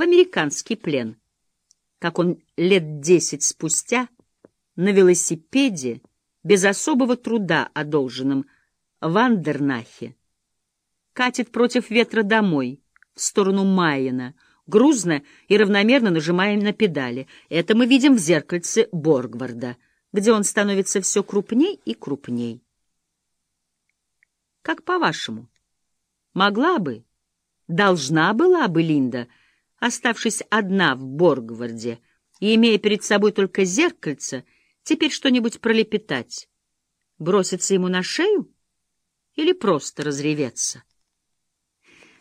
в американский плен. Как он лет десять спустя на велосипеде, без особого труда одолженным, в Андернахе, катит против ветра домой, в сторону Майена, грузно и равномерно нажимая на педали. Это мы видим в зеркальце Боргварда, где он становится все крупней и крупней. Как по-вашему, могла бы, должна была бы Линда, оставшись одна в Боргварде и имея перед собой только зеркальце, теперь что-нибудь пролепетать, броситься ему на шею или просто разреветься?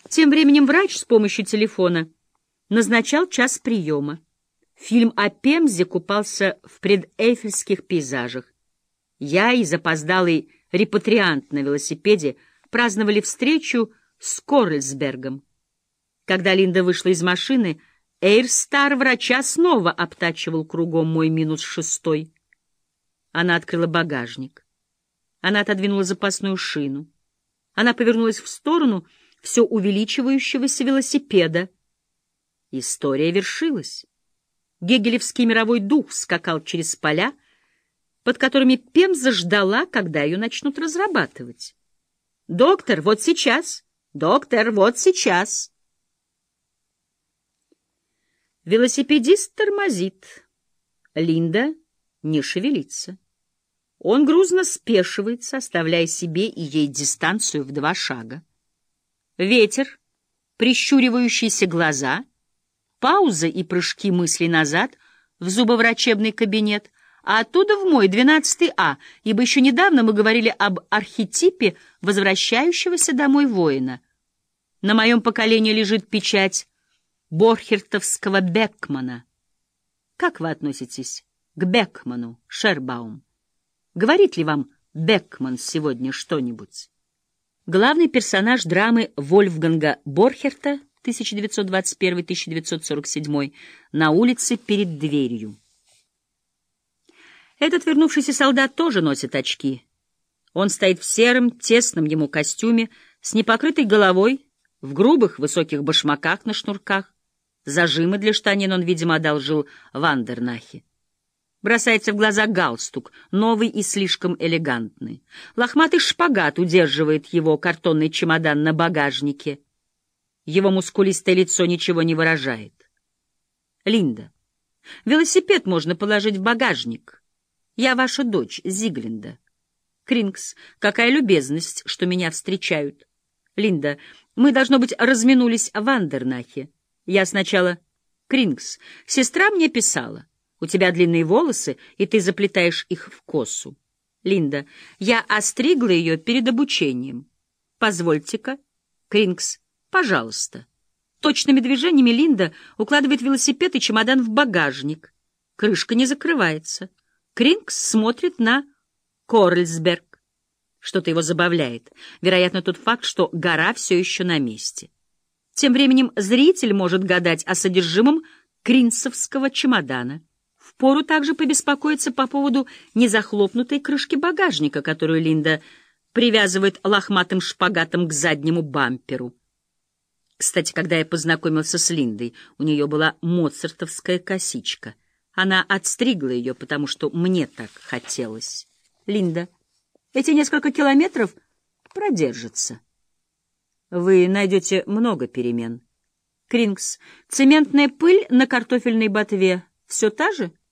Тем временем врач с помощью телефона назначал час приема. Фильм о Пемзе купался в предэйфельских пейзажах. Я и запоздалый репатриант на велосипеде праздновали встречу с Коррельсбергом. Когда Линда вышла из машины, Эйрстар врача снова обтачивал кругом мой минус шестой. Она открыла багажник. Она отодвинула запасную шину. Она повернулась в сторону все увеличивающегося велосипеда. История вершилась. Гегелевский мировой дух скакал через поля, под которыми Пемза ждала, когда ее начнут разрабатывать. «Доктор, вот сейчас! Доктор, вот сейчас!» Велосипедист тормозит. Линда не шевелится. Он грузно спешивается, оставляя себе и ей дистанцию в два шага. Ветер, прищуривающиеся глаза, пауза и прыжки мысли назад в зубоврачебный кабинет, а оттуда в мой, 12 А, ибо еще недавно мы говорили об архетипе возвращающегося домой воина. На моем поколении лежит печать Борхертовского Бекмана. Как вы относитесь к Бекману, Шербаум? Говорит ли вам Бекман сегодня что-нибудь? Главный персонаж драмы Вольфганга Борхерта 1921-1947 на улице перед дверью. Этот вернувшийся солдат тоже носит очки. Он стоит в сером, тесном ему костюме, с непокрытой головой, в грубых высоких башмаках на шнурках. Зажимы для штанин он, видимо, одолжил в Андернахе. Бросается в глаза галстук, новый и слишком элегантный. Лохматый шпагат удерживает его картонный чемодан на багажнике. Его мускулистое лицо ничего не выражает. Линда, велосипед можно положить в багажник. Я ваша дочь, Зиглинда. Крингс, какая любезность, что меня встречают. Линда, мы, должно быть, разминулись в Андернахе. Я сначала... Крингс, сестра мне писала. У тебя длинные волосы, и ты заплетаешь их в косу. Линда, я остригла ее перед обучением. Позвольте-ка. Крингс, пожалуйста. Точными движениями Линда укладывает велосипед и чемодан в багажник. Крышка не закрывается. Крингс смотрит на Корльсберг. Что-то его забавляет. Вероятно, тот факт, что гора все еще на месте. Тем временем зритель может гадать о содержимом кринцевского чемодана. Впору также побеспокоиться по поводу незахлопнутой крышки багажника, которую Линда привязывает лохматым шпагатом к заднему бамперу. Кстати, когда я познакомился с Линдой, у нее была моцартовская косичка. Она отстригла ее, потому что мне так хотелось. Линда, эти несколько километров продержатся. Вы найдете много перемен. Крингс, цементная пыль на картофельной ботве все та же?